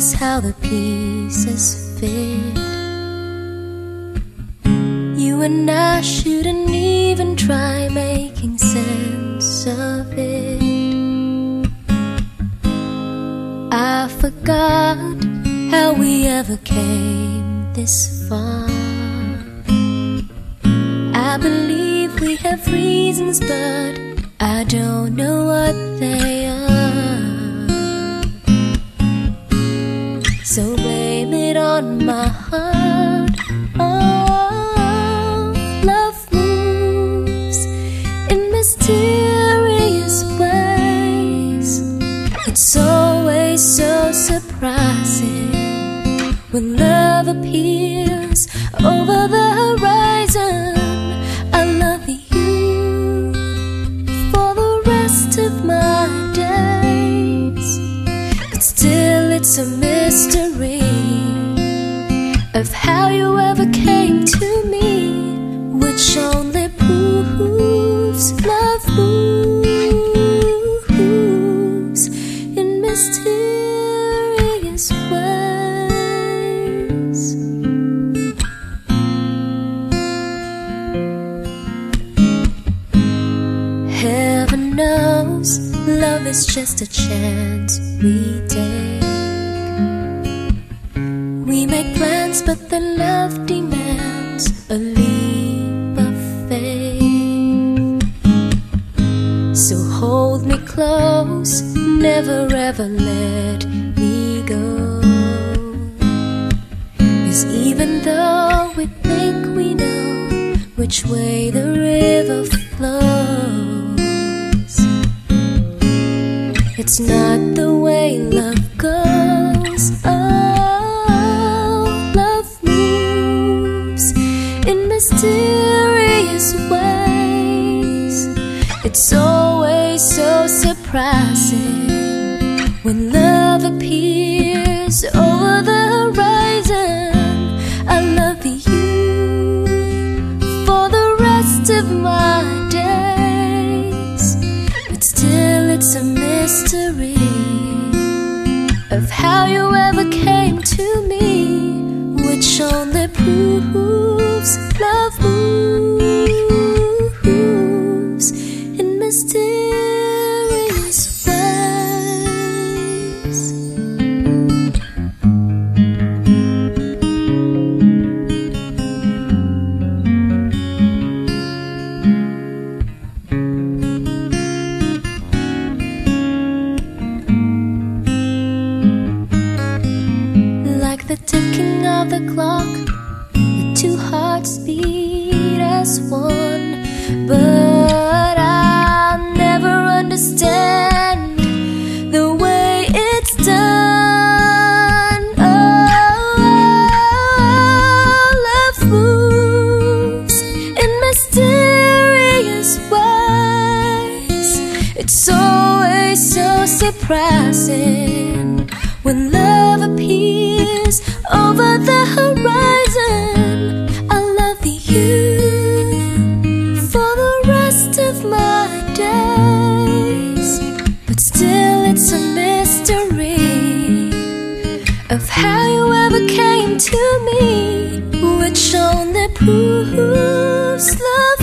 knows how the pieces fit. You and I shouldn't even try making sense of it. I forgot how we ever came this far. I believe we have reasons, but I don't know what they are. On my heart. Oh, love moves in mysterious ways. It's always so surprising when love appears over the horizon. I love you for the rest of my days. But still, it's a mystery of how you ever came to me, which only proves love moves in mysterious ways. Heaven knows love is just a chance we take. But the love demands a leap of faith. So hold me close, never ever let me go. Cause even though we think we know which way the river flows, it's not the way love in mysterious ways. It's always so surprising when love appears over the horizon. I love you for the rest of my days. But still, it's a mystery of how you ever came to me, which only proves love. moves one, but I'll never understand the way it's done. Oh, love moves in mysterious ways. It's always so surprising how you ever came to me, which only proves love